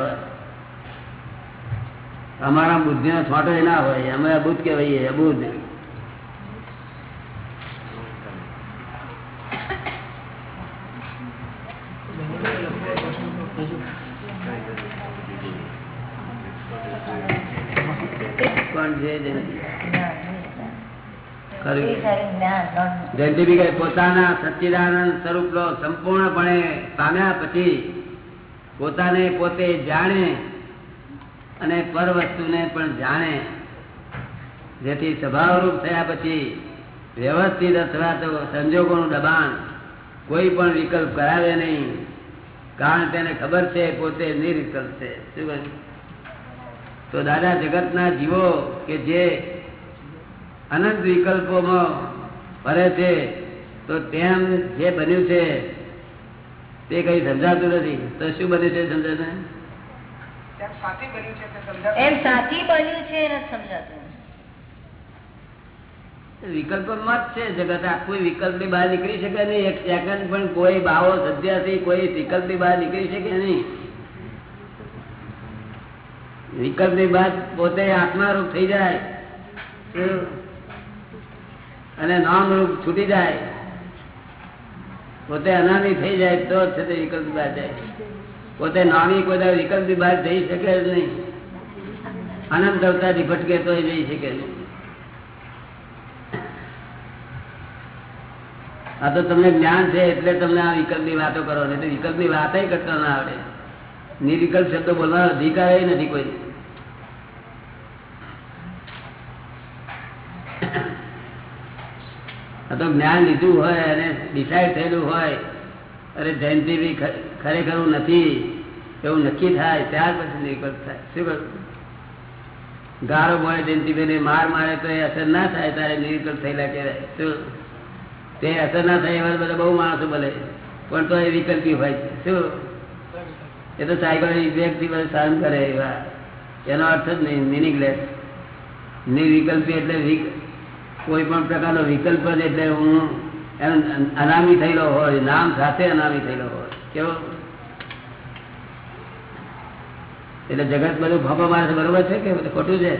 અમારા બુદ્ધિ નો છોટો ના હોય, અમે અબુદ્ધ કહેવાય અબુદ્ધ કોણ છે જેને? ખરું. એ સારી જ્ઞાન not- જયંતિભાઈ પોતાના સચ્ચિદાનંદ સ્વરૂપ નો સંપૂર્ણપણે પામ્યા પછી પોતાને પોતે જાણે અને પર વસ્તુને પણ જાણે. જેથી સ્વભાવરૂપ થયા પછી વ્યવસ્થિત અથવા તો સંજોગોનું દબાણ કોઈ પણ વિકલ્પ કરાવે નહીં. કારણ તેને ખબર છે પોતે નિર્વિકલ્પ છે. શું? તો દાદા જગતના જીવો કે જે અનંત વિકલ્પોમાં ફરે છે તો તેમ જે બન્યું છે તે કઈ સમજાતું નથી. તો શું બન્યું છે સમજાતું? એમ સાથી બન્યું છે એને સમજાતું. વિકલ્પ મત છે જગત. આખું વિકલ્પની બહાર નીકળી શકે નહીં. એક સેકન્ડ પણ કોઈ બાવો સદ્યાથી કોઈ વિકલ્પની બહાર નીકળી શકે નહીં. વિકલ્પની બાદ પોતે આત્મારૂપ થઈ જાય. અને નામ રૂપ છૂટી જાય. પોતે અનામી થઈ જાય તો જ છે તે વિકલ્પ બહાર જાય. પોતે નામી કોઈ વિકલ્પ બહાર જઈ શકે જ નહીં. અનંત અવતારથી ભટકે તો જઈ શકે નહીં. આ તો તમને જ્ઞાન છે એટલે તમને આ વિકલ્પની વાતો કરો. ને વિકલ્પની વાત કરતા ના આવડે. નિર્વિકલ્પ શબ્દ બોલવાનો અધિકાર નથી કોઈ. આ તો જ્ઞાન લીધું હોય અને ડિસાઈડ થયેલું હોય, અરે જયંતિ બી ખરેખર નથી, એવું નક્કી થાય, ત્યાર પછી નિર્વિકલ્પ થાય. શું કરું ગારો મળે જયંતિભાઈ માર મારે તો એ અસર ના થાય, તારે નિર્વિકલ્પ થયેલા કે શું? તે અસર ના થાય એવા બધા બહુ માણસો ભલે, પણ તો એ વિકલ્પી હોય શું? એ તો સાયકોલોજી વ્યક્તિ બધું સહન કરે એવા. એનો અર્થ જ નહીં મિનિંગલેસ નિર્વિકલ્પી એટલે કોઈ પણ પ્રકારનો વિકલ્પ જ એટલે હું અનામી થયેલો હોય નામ સાથે અનામી થયેલો હોય. કેવો? એટલે જગત બધું ફાંફા મારે બરોબર છે કે બધું ખોટું છે?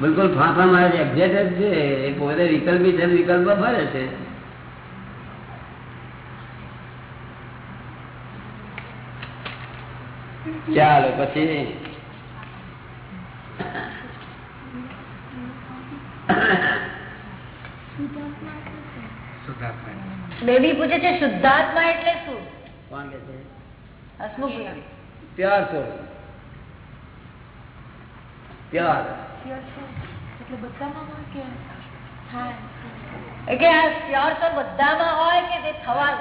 બિલકુલ ફાંફા મારે છે એક્ઝેક્ટ છે. એ પોતે વિકલ્પી છે વિકલ્પ ફરે છે. ચાલો પછી બેબી પૂછે છે શુદ્ધાત્મા એટલે શું? કોણ કે છે હસમુખભાઈ પ્યોર સોલ પ્યોર. એટલે બધામાં હોય કે થાય? એટલે આ પ્યોર સોલ બધામાં હોય કે તે થવા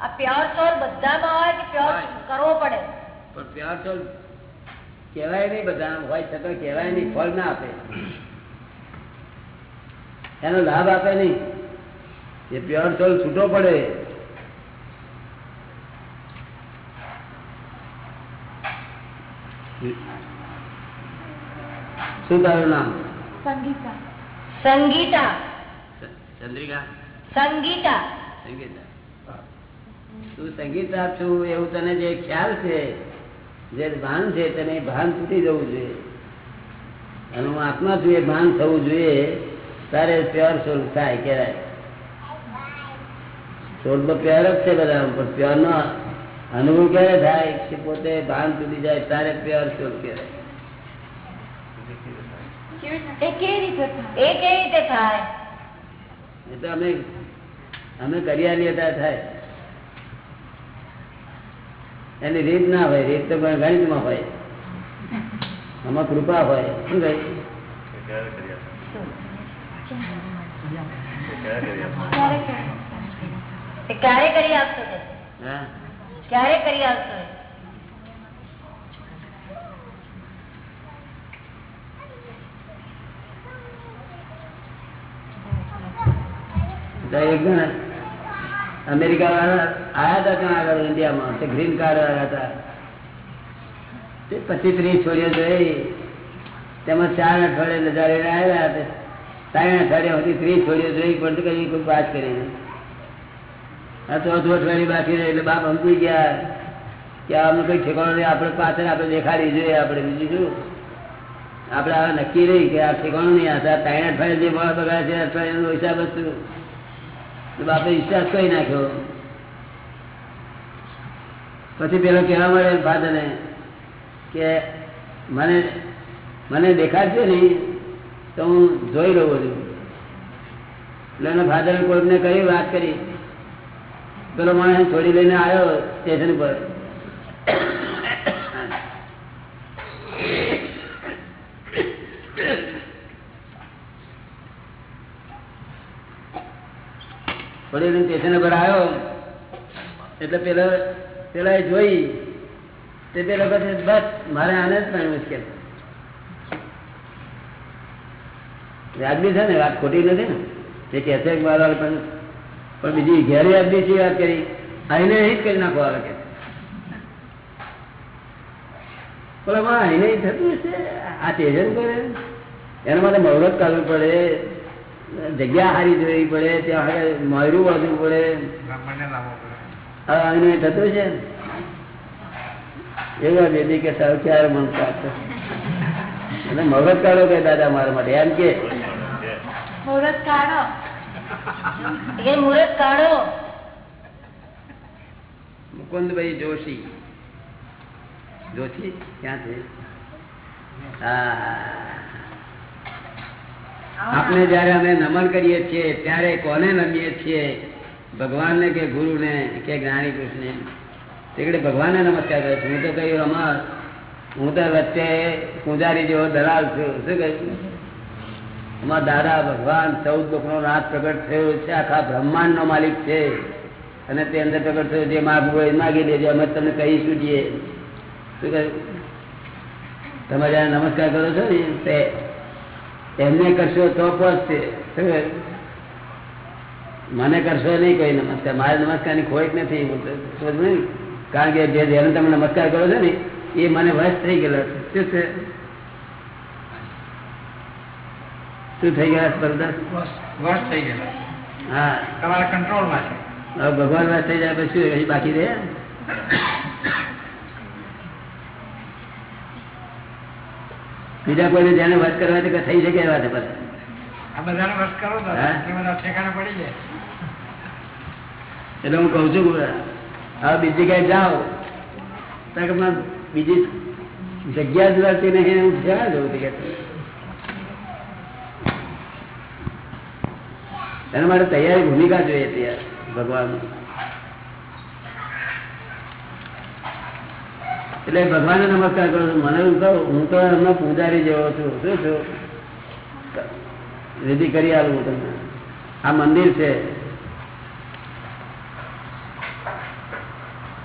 આ પ્યોર સોલ બધામાં હોય કે પ્યોર હોય. કરવો પડે? પણ પ્યોર સોલ કહેવાય નહીં બધા હોય છતાં કહેવાય નહીં ફળ ના આપે. એનો લાભ આપે નહીં. એ પ્યોર સોલ છૂટો પડે. શું તારું નામ? સંગીતા. સંગીતા. ચંદ્રિકા? સંગીતા. સંગીતા. તું સંગીતા છું એવું તને જે ખ્યાલ છે જે ભાન છે તને ભાન તૂટી જવું જોઈએ. અને હું આત્મા છું એ ભાન થવું જોઈએ. તારે પ્યોર સોલ થાય કેવાય સોલ તો પ્યોર જ છે બધા પણ પ્યોર નો અનુભવ ક્યારે થાય? કે પોતે ભાન તૂટી જાય તારે પ્યોર સોલ કહેવાય. અમે અમે કર્યા લેતા થાય. એની રીત ના હોય રીત તો ગણિતમાં હોય. આમાં કૃપા હોય. શું કહે? ક્યારે કરી આપશો ક્યારે કરી આપશો અમેરિકા વાળા આયા હતા ત્યાં આગળ ઇન્ડિયામાં તે ગ્રીન કાર્ડ આવ્યા હતા. તે પચીસ ત્રીસ છોડીઓ જોઈ તેમાં ચાર અઠવાડિયે રજા લઈને આવ્યા તે ત્રણ અઠવાડિયા હતી ત્રીસ છોડીઓ જોઈ પણ તો કઈ કોઈ વાત કરી આ ચોથું અઠવાડિયું બાકી રહે એટલે બાપ સમજી ગયા. કે આમને કઈ ઠેકાણો નહીં, આપણે પાછળ આપણે દેખાડી જોઈએ આપણે. બીજું શું? આપણે હવે નક્કી રહી કે આ ઠેકાણું નહીં, આ ત્રણ અઠવાડિયા જે મોડા બગાડે છે, અઠવાડિયાનો હિસાબ હતું બાપે વિશ્વાસ કરી નાખ્યો. પછી પેલો કહેવા મળે ફાધરને કે, મને મને દેખાડશે નહીં? તો હું જોઈ રહ્યો બધું એટલે એના ફાધરે કોઈકને કહી વાત કરી. પેલો માણસ છોડી લઈને આવ્યો સ્ટેશન પર. છોડી લઈને સ્ટેશન પર આવ્યો. એટલે પેલો, પેલા જોઈ. તે પેલો કહે બસ, મારે આને જ પણ મુશ્કેલ વ્યાજબી છે ને? વાત ખોટી નથી ને? તે કહે છે કે પણ પણ બીજી ઘેર વ્યાજબી છે વાત કરી. આઈને અહીં જ કરી નાખો આવે કે. આઈને ય થતું છે આ તેજન કરે એના માટે મહુરત કાઢવું પડે. જગ્યા હારી જોવી પડે. ત્યાં આગળ મયરું વાંચવું પડે. આઈને થતું છે એવા બેબી કે સારું ક્યારે મન પ્રાપ્ત અને મહુરત કાઢો કે દાદા મારા માટે? એમ કે. મુહૂર્ત કાઢો. એ મુહૂર્ત કાઢો. મુકુંદભાઈ જોશી. જોશી? ક્યાં છે આપણે જયારે અમે નમન કરીએ છીએ ત્યારે કોને નમીએ છીએ? ભગવાનને કે ગુરુને કે જ્ઞાની પુરુષને તે ભગવાનને નમસ્કાર કરે છે. હું તો કહ્યું અમાર હું તો વચ્ચે પૂજારી જેવો દલાલ છું. શું કહ્યું? અમારા દાદા, ભગવાન, ચૌદ લોકનો નાથ પ્રગટ થયો છે, આખા બ્રહ્માંડનો માલિક છે. અને તે અંદર પ્રગટ થયો જે માગવું હોય માગી લેજો અમે તમને કહીશું છૂટીએ. શું કહે? તમે જયારે નમસ્કાર કરો છો ને, તે એમને કરશો તો પહોંચશે. મને કરશો નહીં કોઈ નમસ્કાર. મારે નમસ્કારની ખોટ નથી કારણ કે જે જેને તમે નમસ્કાર કરો છો ને, એ મને વશ થઈ ગયેલો શું છે શું થઈ ગયા સ્પર્ધા? વર્ષ થઈ ગયા હા. તમારા કંટ્રોલમાં છે. ભગવાન વશ થઈ જાય પછી શું બાકી રહે? બીજા કોઈને જેને વધ કરવા તો થઈ શકે એવા છે બધા આ બધાને વર્ષ કરો ઠેકાણે પડી જાય. એટલે હું કઉ છું હવે બીજી કઈ જાઓ બીજી જગ્યા જ મળતી નહીં હું ક્યાં જવું તે કે એના માટે તૈયારી ભૂમિકા જોઈએ ત્યાં ભગવાન એટલે ભગવાનને નમસ્કાર કરું છું. મને હું કહું હું તો એમનો પૂજારી જેવો છું. શું છું? વિધિ કરી આવું તમને. આ મંદિર છે.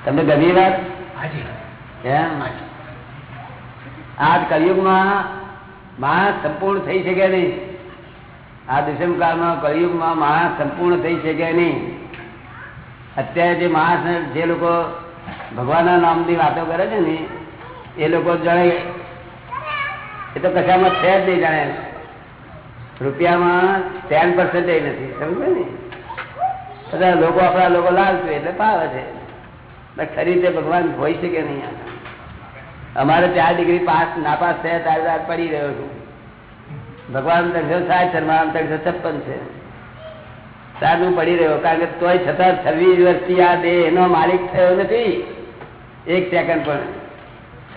તમને ગમી વાત? આજ કલયુગમાં માણસ સંપૂર્ણ થઈ શકે નહીં. આ દુષ્મ કાળમાં કળિયુગમાં માણસ સંપૂર્ણ થઈ શકે નહીં. અત્યારે જે માણસ જે લોકો ભગવાનના નામની વાતો કરે છે ને, એ લોકો જાણે એ તો કશામાં છે જ નહીં જાણે. રૂપિયામાં ટેન પર્સન્ટ નથી સમજે ને? બધા લોકો આપણા લોકો લાવશે એટલે પાવે છે. ખરી રીતે ભગવાન હોઈ શકે નહીં. અમારે ચાર ડિગ્રી પાસ નાપાસ થયા ત્યારે પડી રહ્યો છું. ભગવાન ત્રણસો સાત છે મારા ત્રણસો છપ્પન છે. સાધુ હું પડી રહ્યો કારણ કે તોય છતાં છવ્વીસ વર્ષથી આ દેહ એનો માલિક થયો નથી. એક સેકન્ડ પણ.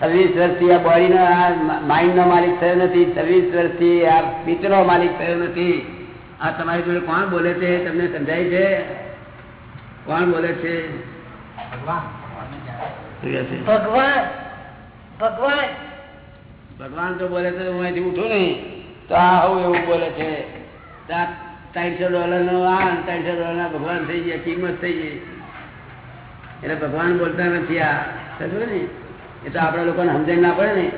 છવ્વીસ વર્ષથી આ બોડીનો આ માઇન્ડનો માલિક થયો નથી. છવ્વીસ વર્ષથી આ પિત્તનો માલિક થયો નથી. આ તમારી જોડે કોણ બોલે છે તમને સમજાય છે? કોણ બોલે છે? ભગવાન. છે? ભગવાન. ભગવાન. ભગવાન તો બોલે તો હું અહીંથી ઉઠું નહીં. તો આ આવું એવું બોલે છે. ત્રણસો ડોલર ડોલરનો આ ત્રણસો ત્રણસો ડોલરના ભગવાન થઈ ગયા કિંમત થઈ ગઈ. એટલે ભગવાન બોલતા નથી આ. સમજો ને? એ તો આપણા લોકોને સમજણ ના પડે ને.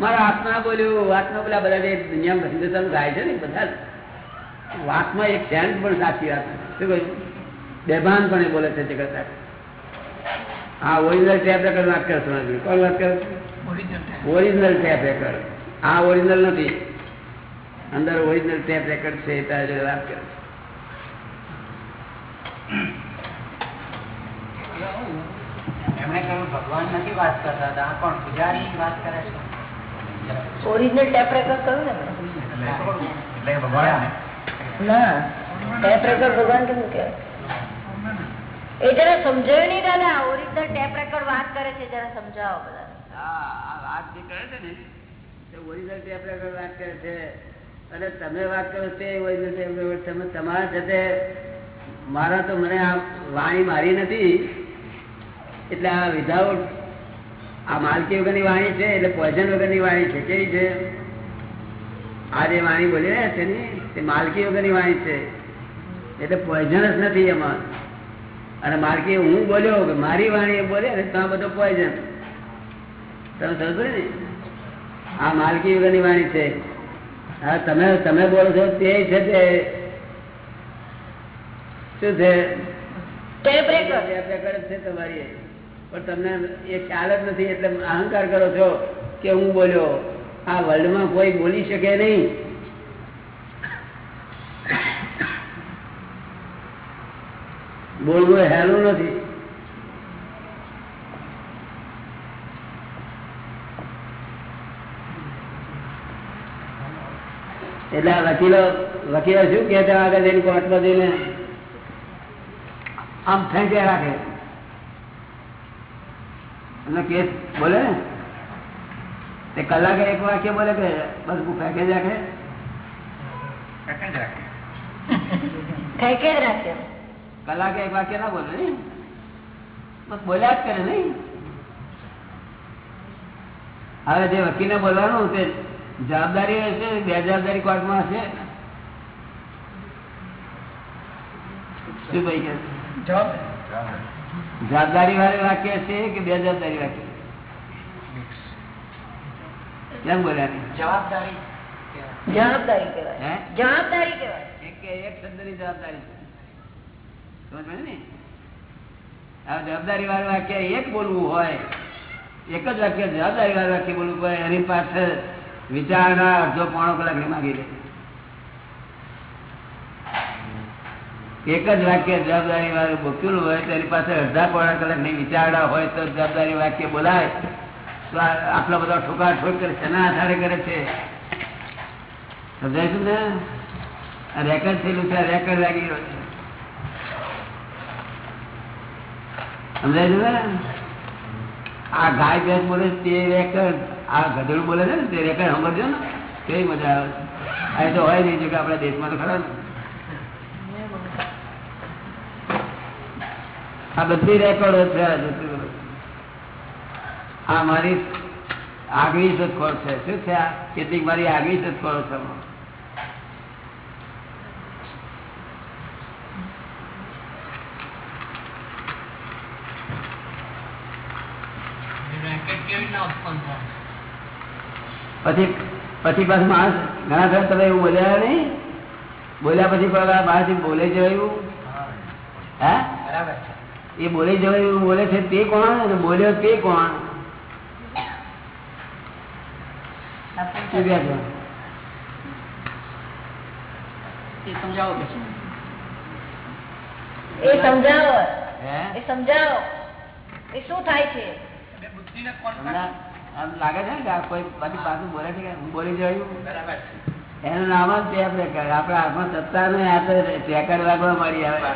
મારા આત્મા બોલ્યું વાતમાં બોલ્યા બધા દુનિયામાં હિન્દુસ્તાન ગાય છે ને બધા વાતમાં એક સેન્સ પણ સાચી વાત શું કહ્યું? બેભાન પણ એ બોલે છે જગત હા ઓરિજિનલ ટેપ રેકર્ડ વાત કરશો કોણ વાત કરો ઓરિજિનલ ટેપ રેકર્ડ આ ઓરિજિનલ નથી. અંદર ઓરિજિનલ ટેપ રેકર્ડ છે એ તારે કરે. એમણે કહ્યું ભગવાન નથી વાત કરતા હતા પણ પૂજારી વાત કરે છે? ઓરિજિનલ ટેપ રેકર્ડ કહ્યું ને. એટલે એટલે ભગવાન ના. ટેપ રેકર્ડ ભગવાન કેમ કહેવાય? એ જરા સમજાયું નહીં દાદા ઓરિજિનલ ટેપ રેકર્ડ વાત કરે છે જરા સમજાવો બધા હા આ વાત જે કરે છે ને ઓરિજિનલ ટેપ રેકર્ડ વાત કરે છે. અને તમે વાત કરો તે તમે તમારા સાથે મારા તો મને આ વાણી મારી નથી. એટલે આ વિધાઉટ આ માલકી વગરની વાણી છે, એટલે પોઈઝન વગરની વાણી છે, કેવી છે? આ જે વાણી બોલી રહ્યા છે તે માલકી વગરની વાણી છે. એટલે પોઈઝન જ નથી એમાં. અને માલકી હું બોલ્યો કે મારી વાણી એ બોલે ને ત્યાં બધો પોઈઝન તમે સમજો ને? આ માલકી વગરની વાણી છે. હા તમે તમે બોલો છો તે છે તે. શું છે? છે તમારી. પણ તમને એ ખ્યાલ જ નથી એટલે અહંકાર કરો છો કે હું બોલ્યો. આ વર્લ્ડમાં કોઈ બોલી શકે નહીં. બોલવું હેલું નથી. એટલે આ વકીલો વકીલો શું કે છે આગળ જઈને કોર્ટમાં જઈને? આમ ફેંક્યા રાખે? અને કેસ બોલે ને? તે કલાકે એક વાક્ય બોલે કે બસ હું ફેંકે જ રાખે? કલાકે એક વાક્ય ના બોલે ને બસ બોલ્યા જ કરે નહીં. હવે જે વકીલને બોલવાનું તે જવાબદારી હશે બે જવાબદારી કોર્ટમાં હશે શું ભાઈ કે? જવાબદારી વાળે વાક્ય છે કે બે જવાબદારી વાક્ય કેમ બોલ્યા જવાબદારી જવાબદારી કહેવાય. જવાબદારી કહેવાય. એક કે એક શબ્દની જવાબદારી સમજ ને? આ જવાબદારી વાળું વાક્ય એક બોલવું હોય એક જ વાક્ય જવાબદારી વાળું વાક્ય બોલવું હોય એની પાછળ વિચારણા અડધો પોણો કલાકની માગી લે એક જ વાક્ય જવાબદારી વાળું બોક્યું હોય, તો પાસે અડધા પોણા કલાકની વિચારણા હોય, તો જવાબદારી વાક્ય બોલાય. તો આટલો બધો ઠોકા ઠોક કરે છે એના આધારે કરે છે? સમજાય છું ને? રેકર્ડ થયેલું છે રેકર્ડ લાગી ગયો છે. સમજાય છે ને? આ ગાય ભેંસ બોલે તે રેકર્ડ આ ગધેડું બોલે છે ને, તે રેકર્ડ સમજજો ને કેવી મજા આવે અહીં તો હોય નહીં કે આપણા દેશમાં તો ખરા ને. આ બધી રેકોર્ડો છે, આ. મારી આગવી શોધખોળ છે. શું છે આ? કેટલીક મારી આગવી શોધખોળ છે આમાં. પછી પછી પાછું માણસ ઘણા ઘર તમે એવું બોલ્યા નહીં? બોલ્યા પછી પેલા માણસ બોલે જવાયું હા? એ બોલે જવાયું બોલે છે તે કોણ? અને બોલ્યો તે કોણ? સમજાવો એ સમજાવો. હે? એ સમજાવો. એ શું થાય છે? આમ લાગે છે ને કે કોઈ પાછી પાછું બોલે છે કે હું બોલી જયું બરાબર છે. એનું નામ જ ટેપ રેકર્ડ આપણા હાથમાં સત્તા ને આ તો રેકર્ડ વાગવા મળી આવે.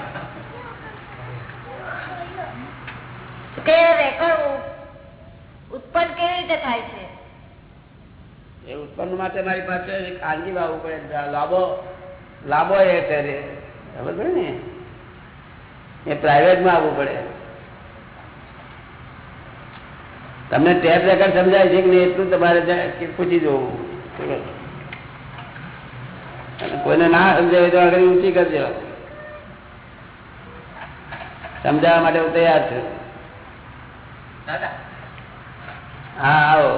તે રેકર્ડ ઉત્પન્ન કેવી રીતે થાય છે? એ ઉત્પન્ન માટે મારી પાસે ખાનગી આવવું પડે લાભો લાભો એ છે રે. ખબર પડે ને? એ પ્રાઇવેટમાં આવવું પડે. તમને ટેપ રેકર્ડ સમજાય છે કે નહીં એટલું તમારે પૂછી જવું. કોઈને ના સમજાય તો આગળ ઊંચી કરજો સમજાવવા માટે હું તૈયાર છું. હા આવો.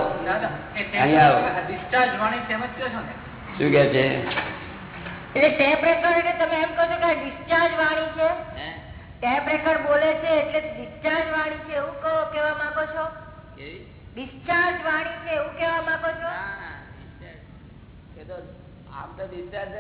અહીંયા આવો. ડિસ્ચાર્જ વાણી તેમ જ કહો છો ને? શું કે છે? એટલે ટેપ રેકર્ડ એટલે તમે એમ કહો છો કે ડિસ્ચાર્જ વાણી છે? ટેપ રેકર્ડ બોલે છે એટલે ડિસ્ચાર્જ વાણી છે એવું કહો કેવા માંગો છો? ડિસ્ચાર્જ વાણી છે એવું કહેવા માંગો છો? એ તો આમ તો ડિસ્ચાર્જ